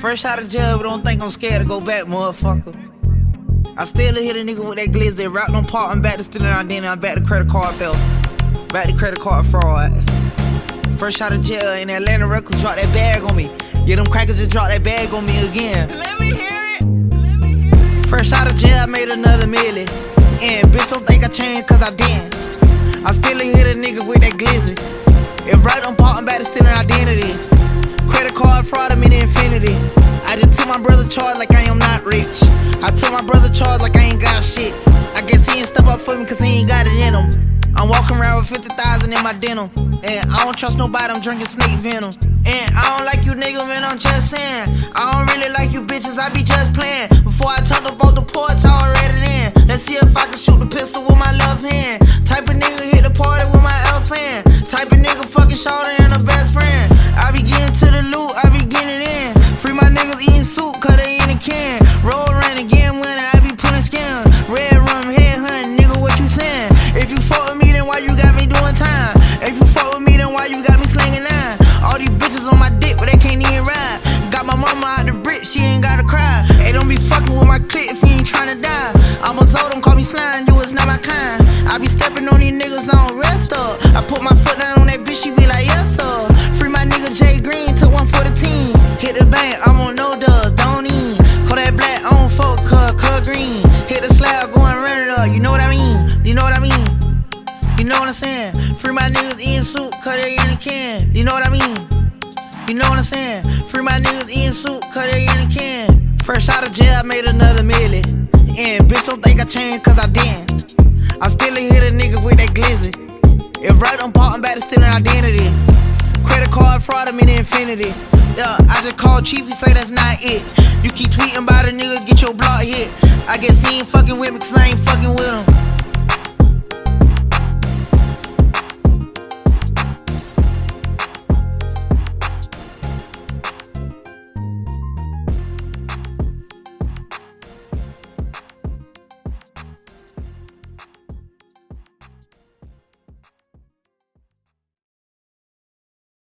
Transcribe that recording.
Fresh out of jail, but don't think I'm scared to go back, motherfucker. I still hit a nigga with that glizzy. Rock on part, I'm back to stealing identity. I'm back to credit card theft. Back to credit card fraud. Fresh out of jail in Atlantic Records, drop that bag on me. Yeah, them crackers just drop that bag on me again. Let me hear it. Let me hear it. Fresh out of jail, I made another million. And bitch don't think I changed cause I didn't. I still hit a nigga with that glizzy. If right on part, I'm back to stealing identity. Credit card fraud, I'm in infinity. I just took my brother charge like I am not rich. I took my brother charge like I ain't got shit. I guess he ain't step up for me cause he ain't got it in him. I'm walking around with 50,000 in my denim. And I don't trust nobody, I'm drinking snake venom. And I don't like you nigga, man, I'm just saying. I don't really like you bitches, I be just playing. Before I turned up on the porch, I already in. Let's see if I can shoot the pistol with my left hand. Type of nigga hit the party with my left hand. Type of nigga fucking shorter I be stepping on these niggas, I don't rest up. I put my foot down on that bitch, she be like, yes, sir. Free my nigga Jay Green, took one for the team. Hit the bank, I'm on no dubs, don't even. Call that black, I don't fuck, cuz, cuz green. Hit the slab, go and run it up, you know what I mean? You know what I mean? You know what I'm saying? Free my niggas in soup, cause they in the can. You know what I mean? You know what I'm saying? Free my niggas in soup, cause they in the can. Fresh out of jail, I made another million. And bitch don't think I changed cause I didn't. I still hit a nigga with that glizzy. If right I'm parting back to stealing identity. Credit card fraud, I'm in infinity. Yeah, I just called Chief, he say that's not it. You keep tweeting about a nigga, get your block hit. I guess he ain't fucking with me cause I ain't fucking with him.